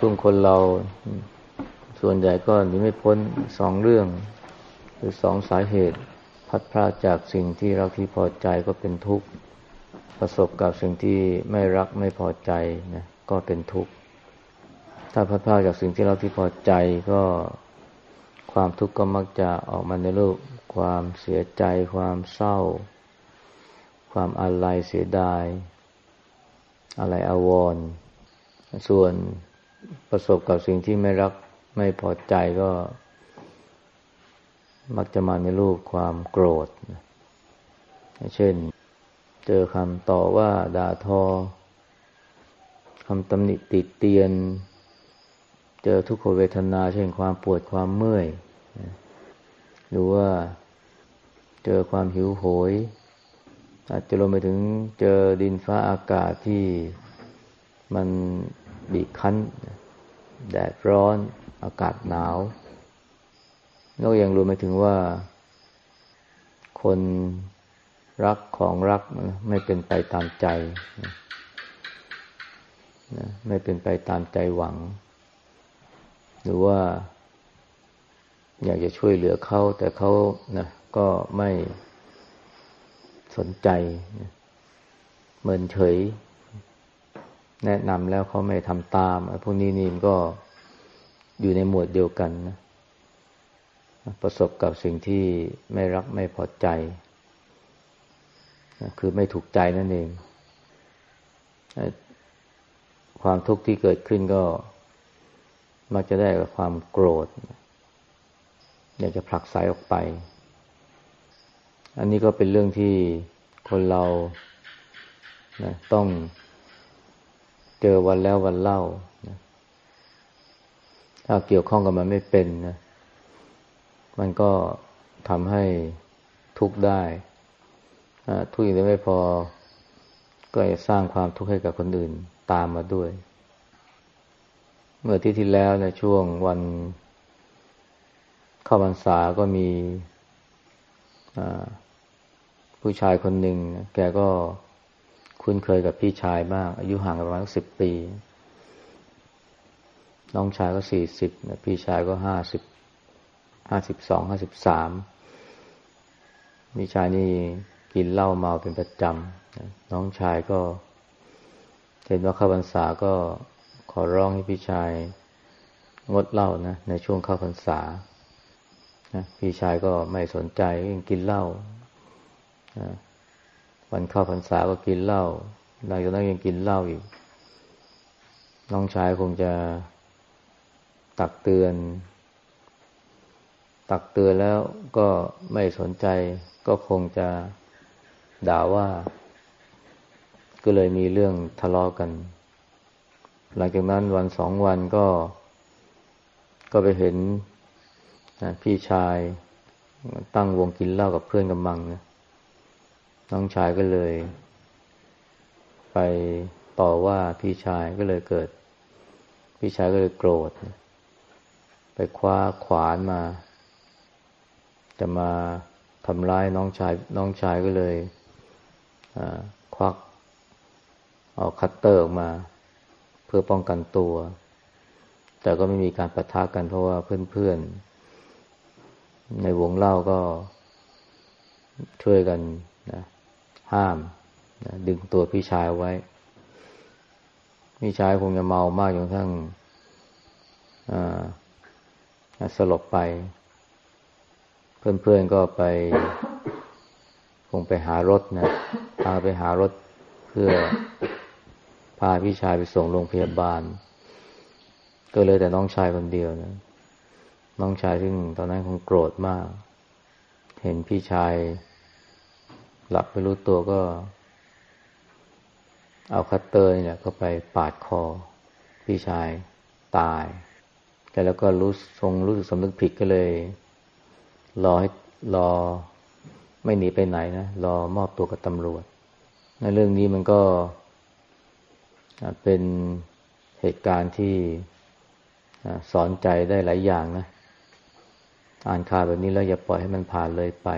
ทุกคนเรา ส่วนใหญ่ก็หนีไม่พ้นสองเรื่อง หรือสองสาเหตุ พัดพลาดจากสิ่งที่เราที่พอใจก็เป็นทุกข์ประสบกับสิ่งที่ไม่รักไม่พอใจนะก็เป็นทุกข์ถ้าพัดพลาดจากสิ่งที่เราที่พอใจก็ความทุกข์ก็มักจะออกมาในรูป ความเสียใจ ความเศร้า ความอาลัยเสียดาย อะไรอาวรณ์ส่วน ประสบกับสิ่งที่ไม่รักไม่พอใจก็ มักจะมาในรูปความโกรธ เช่น เจอคำต่อว่าด่าทอคำตำหนิติดเตียน เจอทุกขเวทนา เช่นความปวดความเมื่อย หรือว่าเจอความหิวโหย อาจจะลงไปถึงเจอดินฟ้าอากาศที่มันบีบคั้น แดดร้อน อากาศหนาวแล้วยังรวมไปถึงว่า คนรักของรักไม่เป็นไปตามใจนะไม่เป็นไปตามใจหวัง หรือว่า อยากจะช่วยเหลือเขาแต่เขานะก็ไม่สนใจเหมือนเฉย แนะนำแล้วเขาไม่ทำตามพวกนี้นี่ก็อยู่ในหมวดเดียวกันนะประสบกับสิ่งที่ไม่รักไม่พอใจคือไม่ถูกใจนั่นเอง ความทุกข์ที่เกิดขึ้นก็มักจะได้กับความโกรธ อยากจะผลักไสออกไป อันนี้ก็เป็นเรื่องที่คนเรานะต้อง จอวันแล้ววันเล่านะถ้าเกี่ยวข้องกับมันไม่เป็นนะ มันก็ทำให้ทุกข์ได้ทุกข์อย่างเดียวไม่พอ ก็จะสร้างความทุกข์ให้กับคนอื่นตามมาด้วย เมื่อที่ที่แล้วในช่วงวันเข้าพรรษาก็มีผู้ชายคนหนึ่งแกก็ คุ้นเคยกับพี่ชายมาก อายุห่างกันประมาณสิบปี น้องชายก็สี่สิบพี่ชายก็ห้าสิบห้าสิบสองห้าสิบสามพี่ชายนี่กินเหล้าเมาเป็นประจำน้องชายก็เห็นว่าข้าพรรษาก็ขอร้องให้พี่ชายงดเหล้านะในช่วงเข้าพรรษาพี่ชายก็ไม่สนใจยังกินเหล้า วันเข้าพรรษาก็กินเหล้าหลังจากนั้นยังกินเหล้าอีก น้องชายคงจะตักเตือน ตักเตือนแล้วก็ไม่สนใจ ก็คงจะด่าว่า ก็เลยมีเรื่องทะเลาะกัน หลังจากนั้นวันสองวันก็ ก็ไปเห็นพี่ชายตั้งวงกินเหล้ากับเพื่อนกำมังนะ น้องชายก็เลย ไปต่อว่าพี่ชายก็เลยเกิด พี่ชายก็เลยโกรธ ไปคว้าขวานมา จะมาทำร้ายน้องชาย น้องชายก็เลยควักเอาคัตเตอร์ออกมา เพื่อป้องกันตัว แต่ก็ไม่มีการปะทะกันเพราะว่าเพื่อนๆ ในวงเหล้าก็ช่วยกันนะ ห้ามนะดึงตัวพี่ชายไว้ พี่ชายคงจะเมามากจนทั้งสลบไป เพื่อนๆก็ไป คงไปหารถนะพาไปหารถเพื่อพาพี่ชายไปส่งโรงพยาบาล ก็เลยแต่น้องชายคนเดียวนะน้องชายซึ่งตอนนั้นคงโกรธมาก เห็นพี่ชาย หลับไม่รู้ตัวก็ เอาคัตเตอร์เนี่ยก็ไปปาดคอ พี่ชายตาย แต่แล้วก็รู้ทรงรู้สึกสำนึกผิดก็เลย รอให้รอไม่หนีไปไหนนะ รอมอบตัวกับตำรวจ ในเรื่องนี้มันก็เป็นเหตุการณ์ที่สอนใจได้หลายอย่างนะ อ่านข่าวแบบนี้แล้วอย่าปล่อยให้มันผ่านเลยไป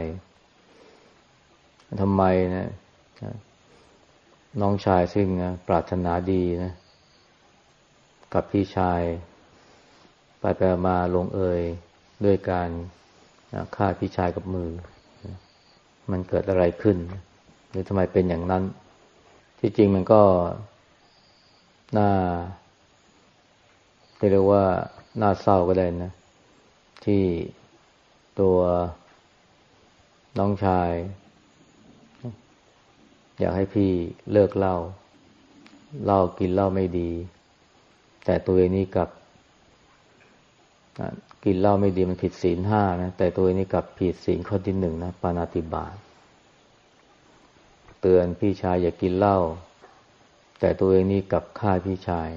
ทำไมนะน้องชายซึ่งนะปรารถนาดีนะ กับพี่ชาย ไปไปมาลงเอยด้วยการฆ่าพี่ชายกับมือ มันเกิดอะไรขึ้น หรือทำไมเป็นอย่างนั้น ที่จริงมันก็น่าเรียกว่าน่าเศร้าก็ได้นะ ที่ตัวน้องชาย อยากให้พี่เลิกเล่าเหล้ากินเหล้าไม่ดี แต่ตัวเองนี่กับกินเหล้าไม่ดีมันผิดศีลห้านะแต่ตัวเองนี่กับผิดศีลข้อที่หนึ่งนะปานาติบาตเตือนพี่ชายอย่ากกินเหล้าแต่ตัวเองนี่กับฆ่าพี่ชาย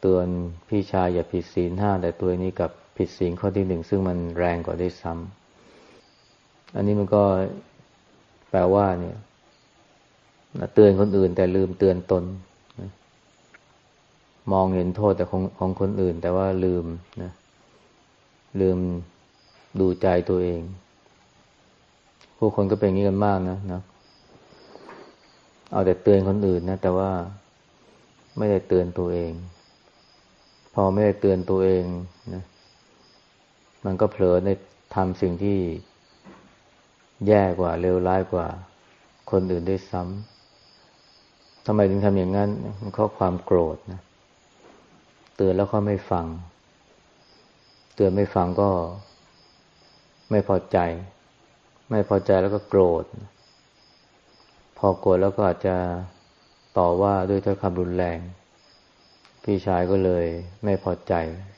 เตือนพี่ชายอย่าผิดศีลห้าแต่ตัวเองนี่กับผิดศีลข้อที่หนึ่งซึ่งมันแรงกว่าได้ซ้ำอันนี้มันก็ แปลว่าเนี่ยเตือนคนอื่น แต่ลืมเตือนตนมองเห็นโทษแต่ของของคนอื่น แต่ว่าลืมนะ ลืมดูใจตัวเอง ผู้คนก็เป็นอย่างนี้กันมากนะนะ เอาแต่เตือนคนอื่นนะ แต่ว่าไม่ได้เตือนตัวเอง พอไม่ได้เตือนตัวเองนะ มันก็เผลอในทำสิ่งที่ แย่กว่าเลวร้ายกว่า คนอื่นได้ซ้ำทำไมถึงทำอย่างนั้นมันเพราความโกรธนะเตือนแล้วเขาไม่ฟัง เตือนไม่ฟังก็ไม่พอใจ ไม่พอใจแล้วก็โกรธ พอโกรธแล้วก็อาจจะต่อว่าด้วยถ้อยคำรุนแรง พี่ชายก็เลยไม่พอใจ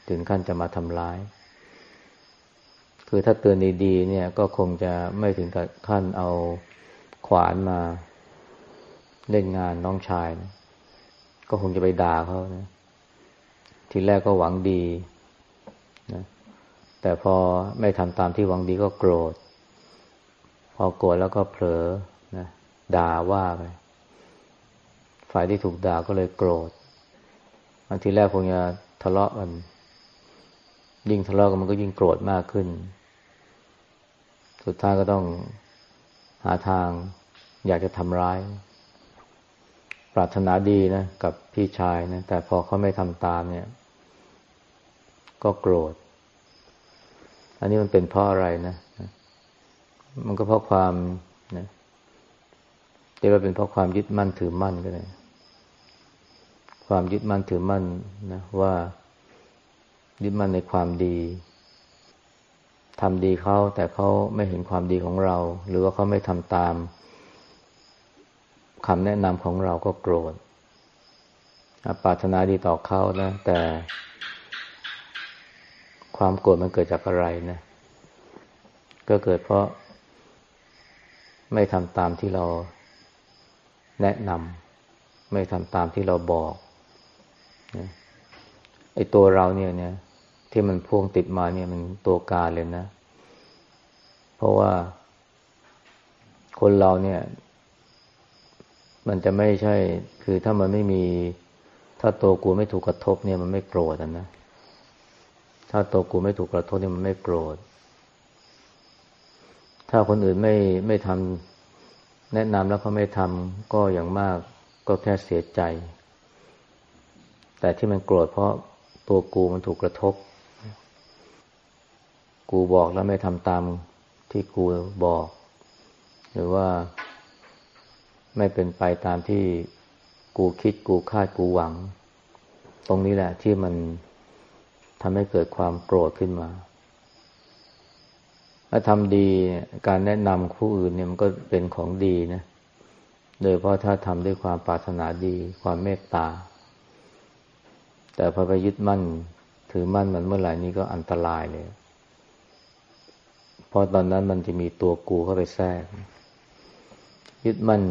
ถึงขั้นจะมาทำร้าย คือถ้าเตือนดีๆเนี่ยก็คงจะไม่ถึงกับขั้นเอาขวานมาเล่นงานน้องชายนะก็คงจะไปด่าเขานะทีแรกก็หวังดีนะแต่พอไม่ทำตามที่หวังดีก็โกรธ พอโกรธแล้วก็เผลอนะด่าว่าไปฝ่ายที่ถูกด่าก็เลยโกรธบางทีแรกคงจะทะเลาะกันยิ่งทะเลาะกันมันก็ยิ่งโกรธมากขึ้น สุดท้ายก็ต้องหาทาง อยากจะทำร้าย ปรารถนาดีนะกับพี่ชายนะแต่พอเขาไม่ทำตามเนี่ย ก็โกรธ อันนี้มันเป็นเพราะอะไรนะ มันก็เพราะความนะเรียกว่าเป็นเพราะความยึดมั่นถือมั่นก็ได้ความยึดมั่นถือมั่นนะว่ายึดมั่นในความดี ทำดีเขาแต่เขาไม่เห็นความดีของเรา หรือว่าเขาไม่ทำตามคำแนะนำของเราก็โกรธปรารถนาดีต่อเขานะ แต่ ความโกรธมันเกิดจากอะไรนะ ก็เกิดเพราะ ไม่ทำตามที่เราแนะนำไม่ทำตามที่เราบอกไอ้ตัวเราเนี่ยเนี่ย ที่มันพ่วงติดมาเนี่ยมันตัวการเลยนะ เพราะว่าคนเราเนี่ย มันจะไม่ใช่ คือถ้ามันไม่มี ถ้าตัวกูไม่ถูกกระทบ เนี่ย มันไม่โกรธนะ ถ้าตัวกูไม่ถูกกระทบเนี่ยมันไม่โกรธ ถ้าคนอื่นไม่ไม่ทำแนะนำแล้วเขาไม่ทำก็อย่างมากก็แค่เสียใจ แต่ที่มันโกรธเพราะตัวกูมันถูกกระทบ กูบอกแล้วไม่ทำตามที่กูบอก หรือว่าไม่เป็นไปตามที่กูคิดกูคาดกูหวัง ตรงนี้แหละที่มันทำให้เกิดความโกรธขึ้นมาถ้าทำดีการแนะนำผู้อื่นเนี่ยมันก็เป็นของดีนะ โดยเพราะถ้าทำด้วยความปรารถนาดี ความเมตตา แต่พอไปยึดมั่น ถือมั่นมันเมื่อไหร่นี้ก็อันตรายเลย ราะตอนนั้นมันจะมีตัวกูเข้าไปแทรก ยึดมั่น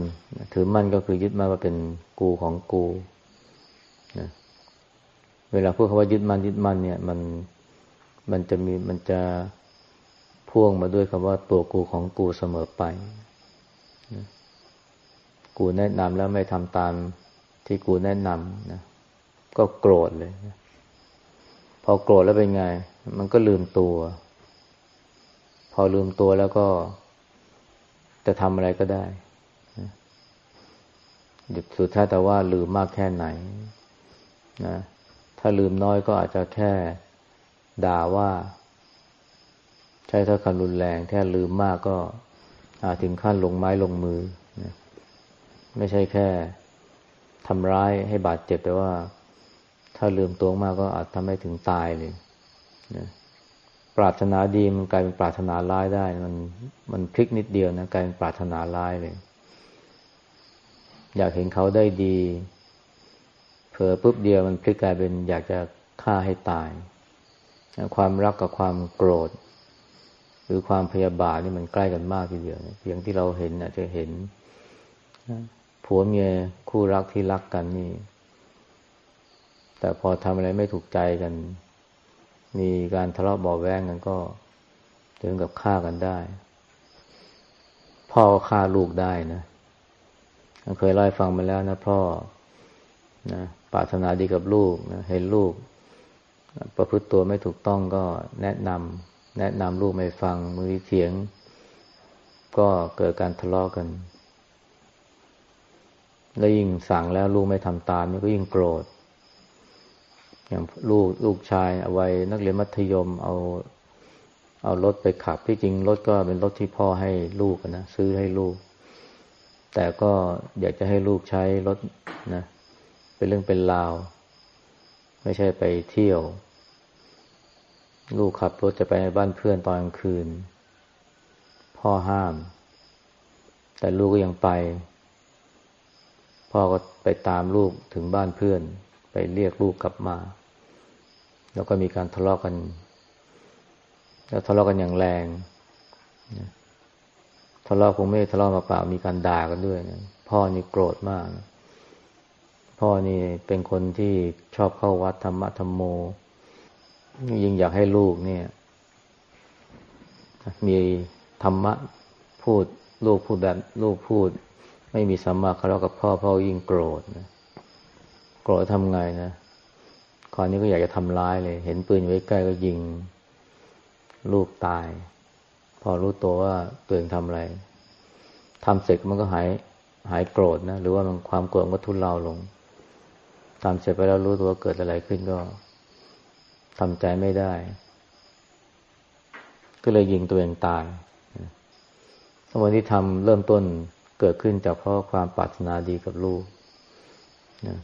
ถือมั่นก็คือยึดมั่นว่าเป็นกูของกูนะเวลาพูดคำว่ายึดมั่นยึดมั่นเนี่ย มันมันจะมีมันจะพ่วงมาด้วยคำว่าตัวกูของกูเสมอไปนะกูแนะนำแล้วไม่ทำตามที่กูแนะนำนะก็โกรธเลยนะพอโกรธแล้วเป็นไง มันก็ลืมตัว พอลืมตัวแล้วก็จะทำอะไรก็ได้สุดท้ายแต่ว่าลืมมากแค่ไหนนะถ้าลืมน้อยก็อาจจะแค่ด่าว่า ใช้ถ้าคำรุนแรง แค่ลืมมากก็อาจถึงขั้นลงไม้ลงมือนะไม่ใช่แค่ทำร้ายให้บาดเจ็บแต่ว่า ถ้าลืมตัวมากก็อาจทำให้ถึงตายเลยนะ ปรารถนาดีมันกลายเป็นปรารถนาร้ายได้ มันมันพลิกนิดเดียวนะกลายเป็นปรารถนาร้ายเลย อยากเห็นเขาได้ดีเผลอปุ๊บเดียวมันพลิกกลายเป็นอยากจะฆ่าให้ตาย ความรักกับความโกรธ หรือความพยาบาทนี่มันใกล้กันมากทีเดียวเพียงที่เราเห็นอาจจะเห็นผัวเมียคู่รักที่รักกันนี่ แต่พอทำอะไรไม่ถูกใจกัน มีการทะเลาะเบาแวงกันก็ถึงกับฆ่ากันได้ พ่อฆ่าลูกได้นะเคยเล่าให้ฟังมาแล้วนะพ่อนะปรารถนาดีกับลูกนะเห็นลูก ประพฤติตัวไม่ถูกต้องก็แนะนำแนะนำลูกไม่ฟังมือเถียง ก็เกิดการทะเลาะกกันแล้วยิ่งสั่งแล้วลูกไม่ทำตามนี่ก็ยิ่งโกรธ อย่างลูกลูกชายเอาไว้นักเรียนมัธยมเอา เอารถไปขับที่จริงรถก็เป็นรถที่พ่อให้ลูกนะซื้อให้ลูก แต่ก็อยากจะให้ลูกใช้รถนะ เป็นเรื่องเป็นราว ไม่ใช่ไปเที่ยว ลูกขับรถจะไปบ้านเพื่อนตอนกลางคืน พ่อห้าม แต่ลูกก็ยังไป พ่อก็ไปตามลูกถึงบ้านเพื่อน ไปเรียกลูกกลับมา แล้วก็มีการทะเลาะกกัน แล้วทะเลาะกันอย่างแรงทะเลาะคงไม่ทะเลาะมาเปล่ามีการด่ากันด้วยนะพ่อนี่โกรธมากนะพ่อนี่เป็นคนที่ชอบเข้าวัดธรรมะธรรมโม ยิ่งอยากให้ลูกเนี่ย มีธรรมะพูดลูกพูดแบบลูกพูด ไม่มีสัมมาคารวะกับพ่อพ่อยิ่งโกรธนะ โกรธทำไงนะคราวนี้ก็อยากจะทำร้ายเลย เห็นปืนไว้ใกล้ก็ยิงลูกตาย พอรู้ตัวว่าตัวเองทำอะไรทำเสร็จมันก็หายหายโกรธนะ หรือว่ามันความโกรธก็ทุเลาลงทำเสร็จไปแล้วรู้ตัวเกิดอะไรขึ้นก็ทำใจไม่ได้ ก็เลยยิงตัวเองตายสมัยที่ทำเริ่มต้นเกิดขึ้นจากเพราะความปรารถนาดีกับลูกนะ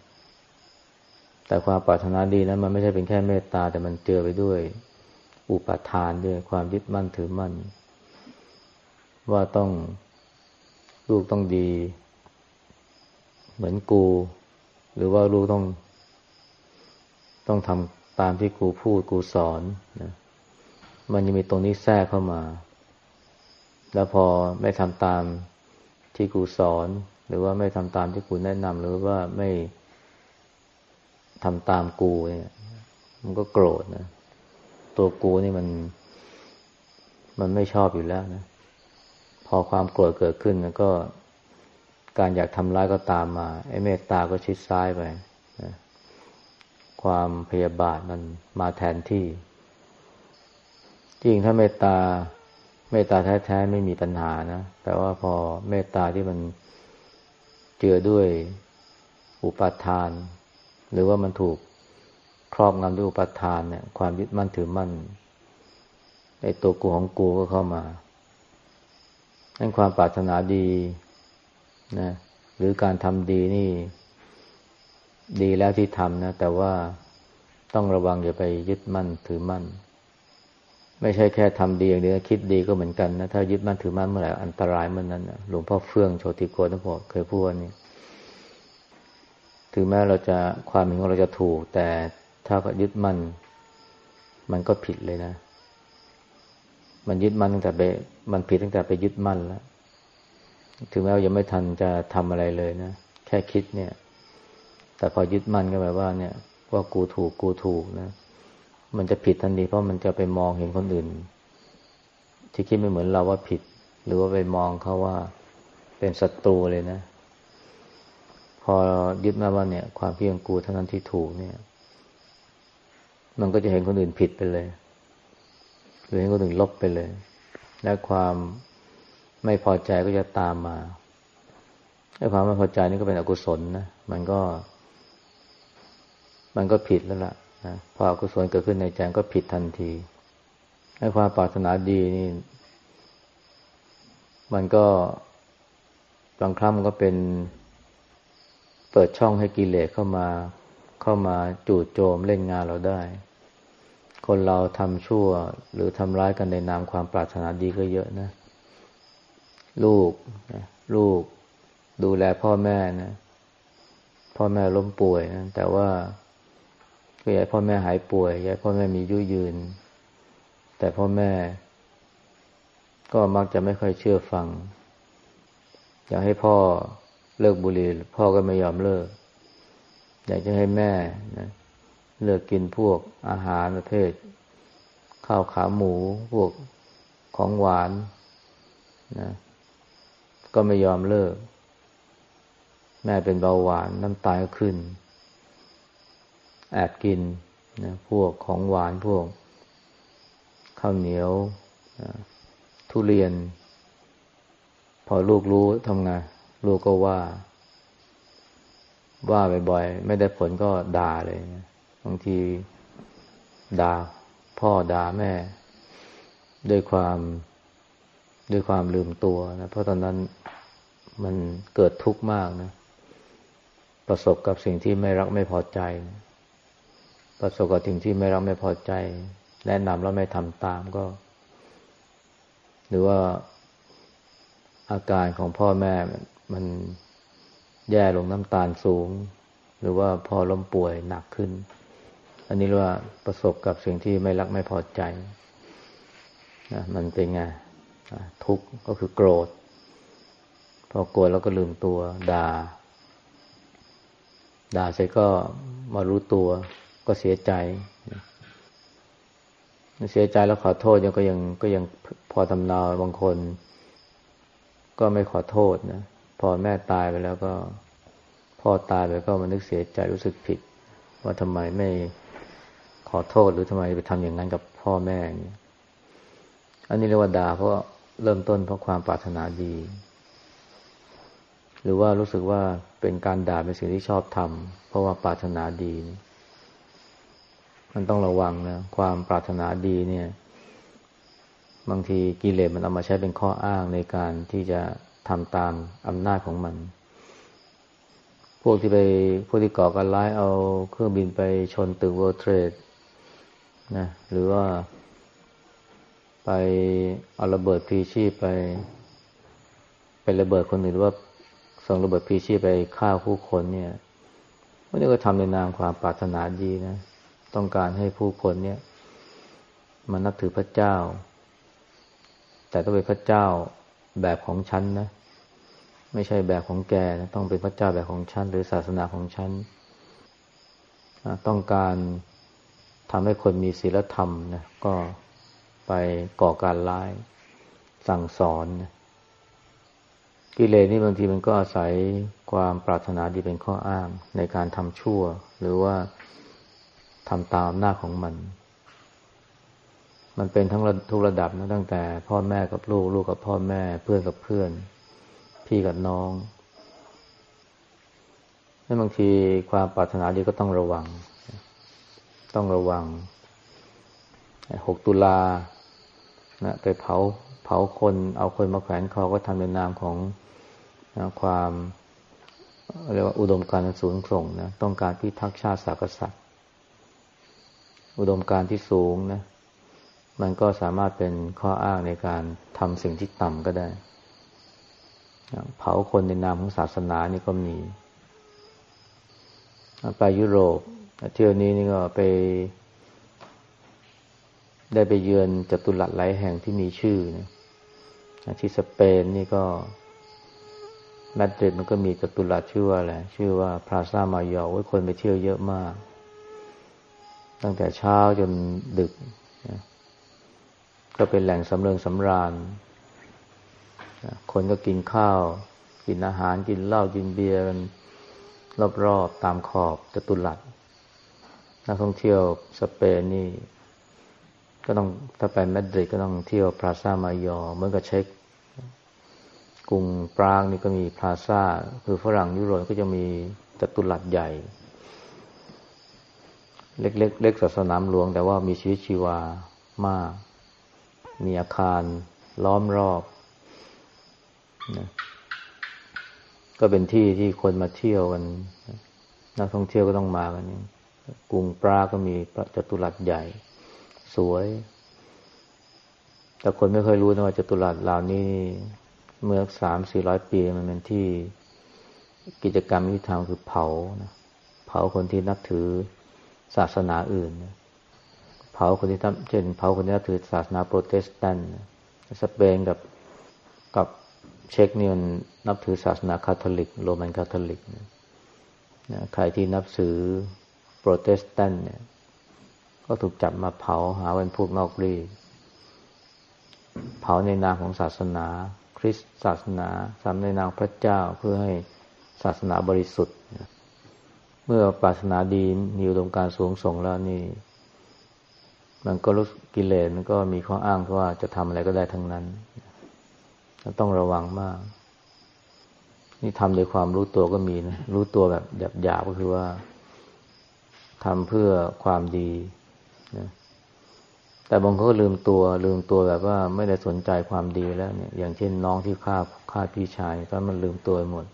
แต่ความปรารถนาดีนั้นมันไม่ใช่เป็นแค่เมตตา แต่มันเจอไปด้วย อุปทานด้วยความยึดมั่นถือมั่น ว่าต้องลูกต้องดี เหมือนกู หรือว่าลูกต้อง ต้องทำตามที่ครูพูดครูสอนนะมันจะมีตรงนี้แทรกเข้ามา แล้วพอไม่ทำตามที่ครูสอน หรือว่าไม่ทำตามที่ครูแนะนำหรือว่าไม่ ทำตามกูเนี่ยมันก็โกรธนะ ตัวกูนี่มัน มันไม่ชอบอยู่แล้วนะ พอความโกรธเกิดขึ้นก็การอยากทำร้ายก็ตามมา ไอ้เมตตาก็ชิดซ้ายไปนะความพยาบาทมันมาแทนที่ จริงถ้าเมตตา เมตตาแท้ๆไม่มีปัญหานะ แต่ว่าพอเมตตาที่มันเจือด้วยอุปาทาน หรือว่ามันถูกครอบงำด้วยอุปาทานเนี่ย ความยึดมั่นถือมั่นไอ้ตัวกูของกูก็เข้ามานั่นความปรารถนาดีนะหรือการทำดีนี่ ดีแล้วที่ทำนะ แต่ว่าต้องระวังอย่าไปยึดมั่นถือมั่น ไม่ใช่แค่ทำดีอย่างเดียวคิดดีก็เหมือนกันนะ ถ้ายึดมั่นถือมั่นเมื่อไหร่อันตรายเมื่อนนั้นหลวงพ่อเฟื่องโชติโกนพอเคยพูดว่านี่ ถึงแม้เราจะความเห็นของเราจะถูก แต่ถ้าก็ยึดมั่นมันก็ผิดเลยนะ มันยึดมั่นตั้งแต่ไปมันผิดตั้งแต่ไปยึดมั่นแล้ว ถึงแม้ว่ายังไม่ทันจะทำอะไรเลยนะ แค่คิดเนี่ย แต่พอยึดมั่นก็แบบว่าเนี่ยว่ากูถูกกูถูกนะ มันจะผิดทันทีเพราะมันจะไปมองเห็นคนอื่น ที่คิดไม่เหมือนเราว่าผิด หรือว่าไปมองเขาว่าเป็นศัตรูเลยนะ พอยึดมาว่าเนี่ย ความเพียงกูเท่านั้นที่ถูกเนี่ย มันก็จะเห็นคนอื่นผิดไปเลย หรือเห็นคนอื่นลบไปเลย และความไม่พอใจก็จะตามมาไอ้ความไม่พอใจนี่ก็เป็นอกุศลนะ มันก็ มันก็ผิดแล้วล่ะนะพออกุศลเกิดขึ้นในใจก็ผิดทันทีให้ความปรารถนาดีนี่ มันก็บางครั้งมันก็เป็น เปิดช่องให้กิเลสเข้ามาเข้ามาจู่โจมเล่นงานเราได้ คนเราทำชั่วหรือทำร้ายกันในนามความปรารถนาดีก็เยอะนะ ลูกลูกดูแลพ่อแม่นะ พ่อแม่ล้มป่วยนะแต่ว่าก็อยากพ่อแม่หายป่วยอยากพ่อแม่มียุยืน แต่พ่อแม่ ก็มักจะไม่ค่อยเชื่อฟัง อยากให้พ่อ เลิกบุหรี่พ่อก็ไม่ยอมเลิก อยากจะให้แม่นะเลิกกินพวกอาหารประเภท ข้าวขาหมูพวกของหวานนะก็ไม่ยอมเลิก แม่เป็นเบาหวานน้ำตาลขึ้น แอบกินนะพวกของหวานพวก ข้าวเหนียวทุเรียน พอลูกรู้ทำไง ลูกก็ว่า ว่าบ่อยๆ ไม่ได้ผลก็ด่าเลยบางทีด่าพ่อด่าแม่ ด้วยความด้วยความลืมตัวนะเพราะตอนนั้นมันเกิดทุกข์มากนะ ประสบกับสิ่งที่ไม่รักไม่พอใจ ประสบกับสิ่งที่ไม่รักไม่พอใจ แนะนำแล้วไม่ทำตามก็ หรือว่าอาการของพ่อแม่ มันแย่ลงน้ำตาลสูง หรือว่าพอล้มป่วยหนักขึ้น อันนี้เรียกว่าประสบกับสิ่งที่ไม่รักไม่พอใจนะมันเป็นไงทุกข์ก็คือโกรธ พอโกรธแล้วก็ลืมตัวด่า ด่าเสร็จก็มารู้ตัว ก็เสียใจ เสียใจแล้วขอโทษยังก็ยังก็ยังพอทำนาบางคน ก็ไม่ขอโทษนะ พอแม่ตายไปแล้วก็พ่อตายไปก็มานึกเสียใจรู้สึกผิด ว่าทำไมไม่ขอโทษหรือทำไมไปทำอย่างนั้นกับพ่อแม่เนี่ยอันนี้เรียกว่าด่าเพราะเริ่มต้นเพราะความปรารถนาดี หรือว่ารู้สึกว่าเป็นการด่าเป็นสิ่งที่ชอบทำเพราะว่าปรารถนาดี มันต้องระวังนะความปรารถนาดีเนี่ย บางทีกิเลสมันเอามาใช้เป็นข้ออ้างในการที่จะ ทำตามอำนาจของมัน พวกที่ไปพวกที่ก่อการร้ายเอาเครื่องบินไปชนตึก World Trade นะหรือว่า ไปเอาระเบิดพีชีพไป ไประเบิดคนอื่นหรือว่าส่งระเบิดพีชีพไปฆ่าผู้คนเนี่ยวันนี้ก็ทำในนามความปรารถนาดีนะ ต้องการให้ผู้คนเนี่ยมานับถือพระเจ้า แต่ต้องเป็นพระเจ้า แบบของฉันนะ ไม่ใช่แบบของแกนะต้องเป็นพระเจ้าแบบของฉันหรือศาสนาของฉันต้องการทำให้คนมีศีลธรรมนะก็ไปก่อการร้ายสั่งสอนนะกิเลสนี่บางทีมันก็อาศัยความปรารถนาดีเป็นข้ออ้างในการทำชั่ว หรือว่าทำตามหน้าของมัน มันเป็นทั้งทุกระดับนะตั้งแต่พ่อแม่กับลูก ลูกกับพ่อแม่ เพื่อนกับเพื่อน พี่กับน้องแล้วบางทีความปรารถนาดีก็ต้องระวัง ต้องระวังหกตุลานะไปเผาเผาคนเอาคนมาแขวนคอก็ทำในนามของนะความเรียกว่าอุดมการณ์สูงส่งนะต้องการพิทักษ์ชาติศาสตร์อุดมการณ์ที่สูงนะ มันก็สามารถเป็นข้ออ้างในการทำสิ่งที่ต่ำก็ได้ เผาคนในนามของศาสนานี่ก็มี ไปยุโรปเที่ยวนี้นี่ก็ไป ได้ไปเยือนจตุรัสหลายแห่งที่มีชื่อนะที่สเปนนี่ก็มาดริดมันก็มีจตุรัสชื่อว่าอะไรชื่อว่าพลาซ่ามายอไว้คนไปเที่ยวเยอะมาก ตั้งแต่เช้าจนดึกนะ ก็เป็นแหล่งสำเริงสำราญ คนก็กินข้าว กินอาหารกินเหล้ากินเบียร์กันรอบๆตามขอบจตุรัสนักท่องเที่ยวสเปนนี่ ก็ต้องถ้าไปมาดริดก็ต้องเที่ยวพลาซ่ามายอเหมือนกับเช็คกรุงปรางนี่ก็มีพลาซ่า คือฝรั่งยุโรปก็จะมีจตุรัสใหญ่ เล็กๆเล็กสนามหลวง แต่ว่ามีชีวิตชีวามาก มีอาคารล้อมรอบนะก็เป็นที่ที่คนมาเที่ยวกันนักท่องเที่ยวก็ต้องมากันกรุงปราก็มีพระจตุรัสใหญ่ สวย แต่คนไม่เคยรู้นะว่าจตุรัสเหล่านี้เมื่อสามสี่ร้อยปีมันเป็นที่กิจกรรมที่ทำคือเผานะเผาคนที่นับถือศาสนาอื่นนะคนที่ทำเช่นเผาคนที่นับถือศาสนาโปรเตสแตนต์สเปนกับกับเช็กนี่มันนับถือศาสนาคาทอลิก โรมันคาทอลิกนะใครที่นับถือโปรเตสแตนต์เนี่ย ก็ถูกจับมาเผาหาเป็นพวกนอกรีตเผาในนามของศาสนา คริสต์ศาสนาสามในนามพระเจ้าเพื่อให้ศาสนาบริสุทธิ์ เมื่อปรารถนาดีมีอุดมการสูงส่งแล้วนี่ มันก็รู้กิเลสมันก็มีข้ออ้างว่าจะทำอะไรก็ได้ทั้งนั้นต้องระวังมาก นี่ทำโดยความรู้ตัวก็มีนะ รู้ตัวแบบหยาบๆก็คือว่าทำเพื่อความดีนะแต่บางคนก็ลืมตัวลืมตัวแบบว่าไม่ได้สนใจความดีแล้วเนี่ย อย่างเช่นน้องที่ฆ่าฆ่าพี่ชายตอนมันลืมตัวหมด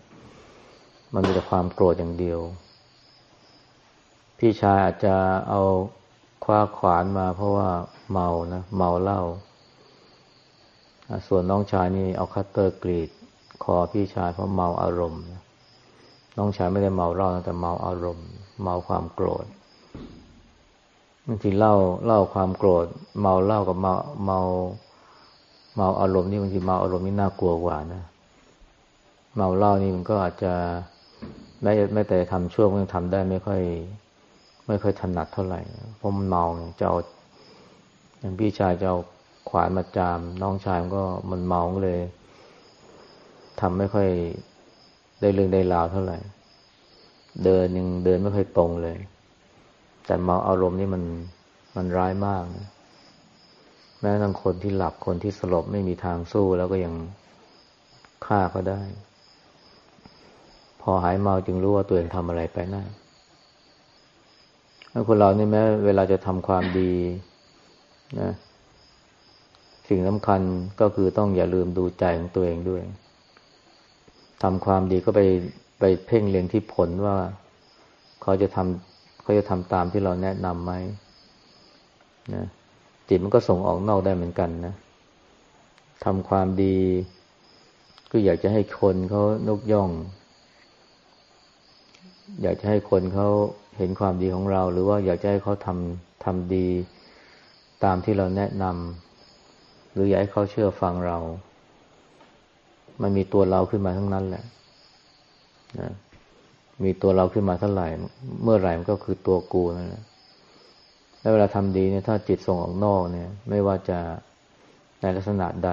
มันมีแต่ความโกรธอย่างเดียว พี่ชายอาจจะเอา คว้าขวานมาเพราะว่าเมานะเมาเหล้าส่วนน้องชายนี่เอาคัตเตอร์กรีด คอพี่ชายเพราะเมาอารมณ์ น้องชายไม่ได้เมาเหล้าแต่เมาอารมณ์ เมาความโกรธบางทีเล่าเล่าความโกรธ เมาเล่ากับเมาเมาเมาอารมณ์นี่บางทีเมาอารมณ์นี่น่ากลัวกว่านะเมาเล่านี่มันก็อาจจะไม่ไม่แต่ทำช่วงมันทำได้ไม่ค่อย ไม่เคยถนัดเท่าไหร่เพราะมันเมาจะเอาอย่างพี่ชายจะเอาขวานมาจาม น้องชายมันก็มันเมาเลยทำไม่ค่อยได้เรื่องได้ราวเท่าไหร่ เดินยังเดินไม่ค่อยตรงเลย แต่เมาอารมณ์นี่มันมันร้ายมากนะแม้ทั้งคนที่หลับคนที่สลบไม่มีทางสู้แล้วก็ยังฆ่าก็ได้ พอหายเมาจึงรู้ว่าตัวเองทำอะไรไปนะ ถ้าคนเรานี่แม้เวลาจะทำความดีนะ สิ่งสำคัญก็คือต้องอย่าลืมดูใจของตัวเองด้วยทำความดีก็ไปไปเพ่งเล็งที่ผลว่าเขาจะทำเขาจะทำตามที่เราแนะนำไหมนะจิตมันก็ส่งออกนอกได้เหมือนกันนะทำความดี ก็อยากจะให้คนเขานกย่อง อยากจะให้คนเขา เห็นความดีของเรา หรือว่าอยากจะให้เขาทำทำดีตามที่เราแนะนำหรืออยากให้เขาเชื่อฟังเรา มันมีตัวเราขึ้นมาทั้งนั้นแหละนะมีตัวเราขึ้นมาเท่าไหร่ เมื่อไหร่มันก็คือตัวกูนั่นแหละแล้วเวลาทำดีเนี่ยถ้าจิตส่งออกนอกเนี่ย ไม่ว่าจะในลักษณะใด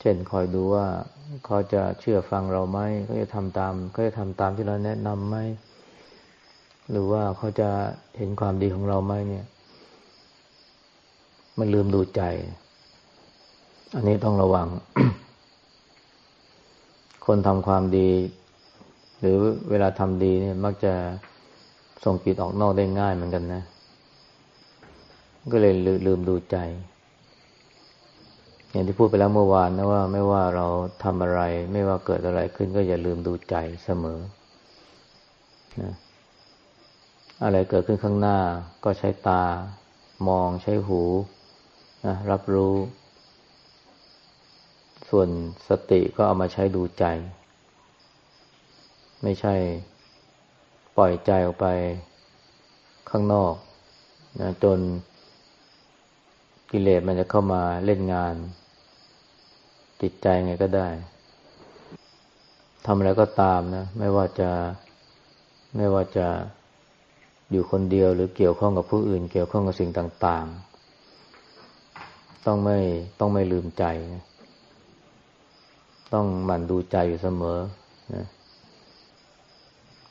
เช่นคอยดูว่าเขาจะเชื่อฟังเราไหมเขาจะทำตามเขาจะทำตามที่เราแนะนำไหม หรือว่าเขาจะเห็นความดีของเราไหมเนี่ย มันลืมดูใจ อันนี้ต้องระวัง คนทำความดี หรือเวลาทำดีเนี่ย มักจะส่งจิตออกนอกได้ง่ายเหมือนกันนะ ก็เลยลืมดูใจ อย่างที่พูดไปแล้วเมื่อวานนะว่า ไม่ว่าเราทำอะไร ไม่ว่าเกิดอะไรขึ้นก็อย่าลืมดูใจเสมอนะ อะไรเกิดขึ้นข้างหน้า ก็ใช้ตา มองใช้หูนะรับรู้ ส่วนสติก็เอามาใช้ดูใจ ไม่ใช่ปล่อยใจออกไปข้างนอกนะจนกิเลสมันจะเข้ามาเล่นงานจิตใจไงก็ได้ทำอะไรก็ตามนะ ไม่ว่าจะไม่ว่าจะ อยู่คนเดียวหรือเกี่ยวข้องกับผู้อื่น เกี่ยวข้องกับสิ่งต่างๆ ต้องไม่ต้องไม่ลืมใจนะต้องหมั่นดูใจอยู่เสมอนะ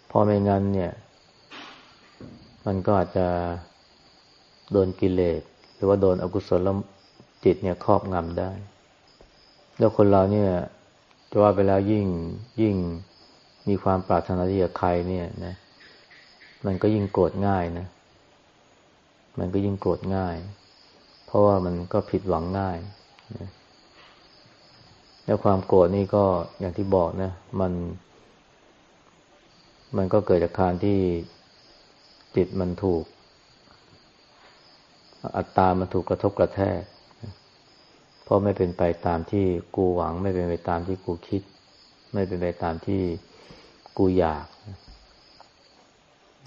พอไม่งั้นเนี่ย มันก็อาจจะโดนกิเลสหรือว่าโดนอกุศลจิตเนี่ยครอบงำได้ แล้วคนเราเนี่ยจะว่าไปแล้วยิ่งยิ่งมีความปรารถนาที่จะใครเนี่ยนะ มันก็ยิ่งโกรธง่ายนะ มันก็ยิ่งโกรธง่าย เพราะว่ามันก็ผิดหวังง่ายนะแล้วความโกรธนี่ก็อย่างที่บอกนะ มัน มันก็เกิดจากการที่จิตมันถูก อัตตามันถูกกระทบกระแทกเพราะไม่เป็นไปตามที่กูหวัง ไม่เป็นไปตามที่กูคิด ไม่เป็นไปตามที่กูอยาก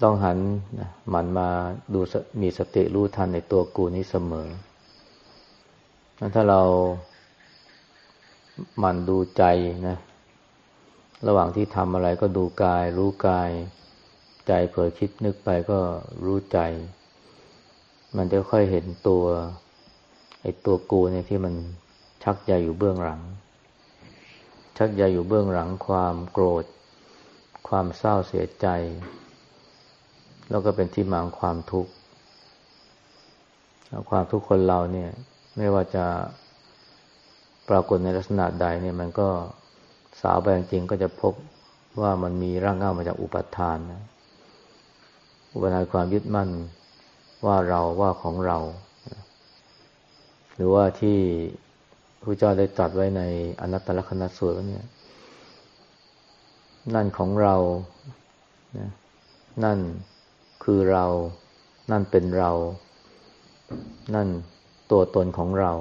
ต้องหันมันมาดูมีสติรู้ทันในตัวกูนี้เสมอถ้าเราหมันดูใจนะ ระหว่างที่ทำอะไรก็ดูกาย รู้กาย ใจเผลอคิดนึกไปก็รู้ใจ มันจะค่อยเห็นตัวไอ้ตัวกูเนี่ยที่มันชักใยอยู่เบื้องหลัง ชักใยอยู่เบื้องหลังความโกรธ ความเศร้าเสียใจ แล้วก็เป็นที่มาของความทุกข์ความทุกข์คนเราเนี่ย ไม่ว่าจะปรากฏในลักษณะใดเนี่ย มันก็สาวไปจริงก็จะพบว่ามันมีร่างเงามาจากอุปทานนะอุปทานความยึดมั่นว่าเราว่าของเรา หรือว่าที่พระเจ้าได้ตรัสไว้ในอนัตตลกนัสูตรเนี่ย นั่นของเรานะนั่น คือเรา นั่นเป็นเรา นั่นตัวตนของเรา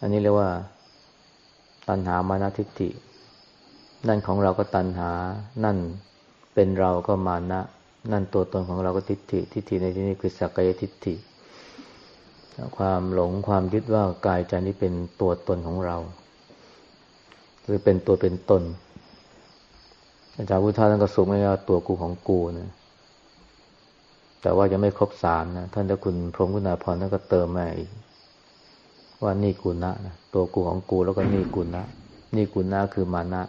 อันนี้เรียกว่า ตัณหามานาทิฏฐิ นั่นของเราก็ตัณหา นั่นเป็นเราก็มานะ นั่นตัวตนของเราก็ทิฏฐิ ทิฏฐิในที่นี้คือสักกายทิฏฐิ ความหลงความยึดว่ากายใจนี้เป็นตัวตนของเรา หรือเป็นตัวเป็นตนอาจารย์พุทธาท่านก็สุไม่ว่าตัวกูของกูนะ แต่ว่าจะไม่ครบสามนะ ท่านเจ้าคุณพรหมกุณาพรท่านก็เติมมาอีก ว่านี่กุณะนะตัวกูของกูแล้วก็นี่กุณะนี่กุณะคือมานะ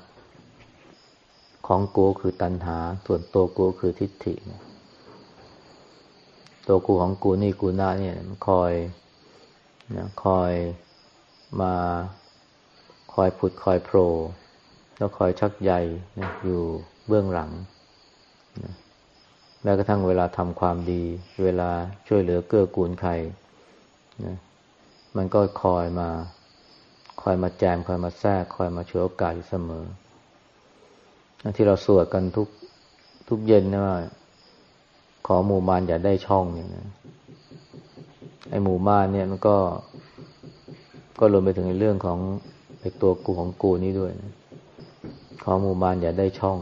ของกูคือตัณหา ส่วนตัวกูคือทิฏฐินะตัวกูของกูนี่กูน่าเนี่ยมันคอยนะคอยมาคอยผุดคอยโผล่แล้วคอยชักใยนะอยู่เบื้องหลังนะ แม้กระทั่งเวลาทำความดี เวลาช่วยเหลือเกื้อกูลใครนะมันก็คอยมา คอยมาแจม คอยมาแทรก คอยมาช่วยโอกาสอยู่เสมอ ที่เราสวดกันทุกทุกเย็นนะว่า ขอหมู่มานอย่าได้ช่องเนี่ยนะไอหมู่มานเนี่ยมันก็ ก็รวมไปถึงในเรื่องของไอตัวกูของกูนี้ด้วยนะขอหมู่มานอย่าได้ช่อง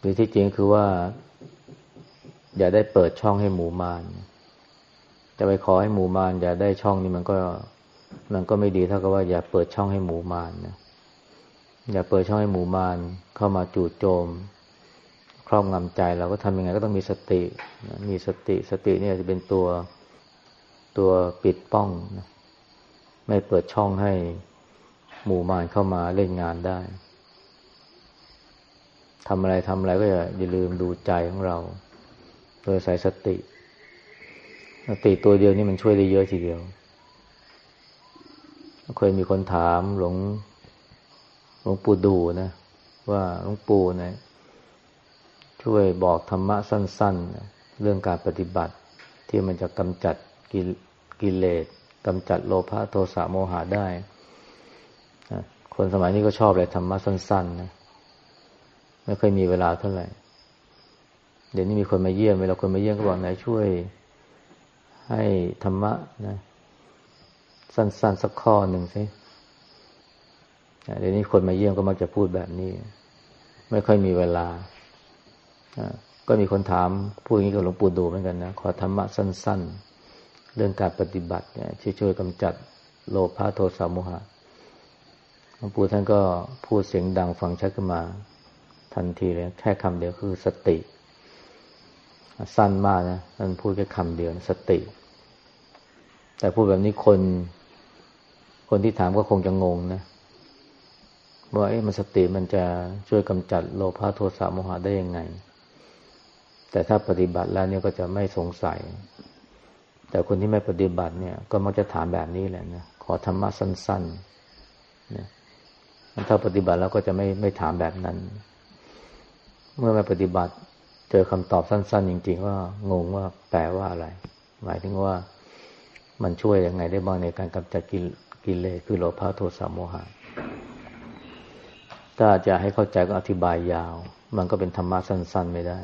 หรือที่จริงคือว่า อย่าได้เปิดช่องให้หมูมานจะไปขอให้หมูมานอย่าได้ช่องนี่มันก็ มันก็ไม่ดีเท่ากับว่าอย่าเปิดช่องให้หมูมานนะอย่าเปิดช่องให้หมูมานเข้ามาจู่โจม ครอบงำใจเราก็ทำยังไงก็ต้องมีสติมีสติสติเนี่ยจะเป็นตัวตัวปิดป้องนะไม่เปิดช่องให้หมู่มานเข้ามาเล่นงานได้ ทำอะไรทำอะไรก็อย่าอย่าลืมดูใจของเราโดยใส่สติสติตัวเดียวนี่มันช่วยได้เยอะทีเดียว เคยมีคนถามหลวงหลวงปู่ดูนะ ว่าหลวงปู่นะ ช่วยบอกธรรมะสั้นๆเรื่องการปฏิบัติ ที่มันจะกำจัดกิเลสกำจัดโลภะโทสะโมหะได้ คนสมัยนี้ก็ชอบเลยธรรมะสั้น ๆ นะ ไม่ค่อยมีเวลาเท่าไหร่ เดี๋ยวนี้มีคนมาเยี่ยมเวลาคนมาเยี่ยมก็บอกไหนช่วย ให้ธรรมะนะ สั้นๆสักข้อหนึ่งสิเดี๋ยวนี้คนมาเยี่ยมก็มักจะพูดแบบนี้ ไม่ค่อยมีเวลาก็มีคนถามพูดอย่างนี้กับหลวงปู่ดูเหมือนกันนะขอธรรมะสั้น ๆ เรื่องการปฏิบัติเนี่ยช่วยกำจัดโลภะโทสะโมหะหลวงปู่ท่านก็พูดเสียงดังฟังชัดขึ้นมา ทันทีเลยแค่คำเดียวคือสติ สั้นมากนะท่านพูดแค่คำเดียวสติ แต่พูดแบบนี้คน คนที่ถามก็คงจะงงนะว่าเอ๊ะมันสติมันจะช่วยกำจัดโลภะโทสะโมหะได้ยังไง แต่ถ้าปฏิบัติแล้วเนี่ยก็จะไม่สงสัย แต่คนที่ไม่ปฏิบัติเนี่ย ก็มักจะถามแบบนี้แหละนะขอธรรมะสั้นๆนะถ้าปฏิบัติแล้วก็จะไม่ไม่ถามแบบนั้น เมื่อมาปฏิบัติ เจอคำตอบสั้น ๆ จริง ๆ ว่างงว่าแปลว่าอะไร หมายถึงว่ามันช่วยยังไงได้บ้างในการกำจัดกิเลสคือโลภะโทสะโมหะถ้าจะให้เข้าใจก็อธิบายยาว มันก็เป็นธรรมะสั้น ๆ ไม่ได้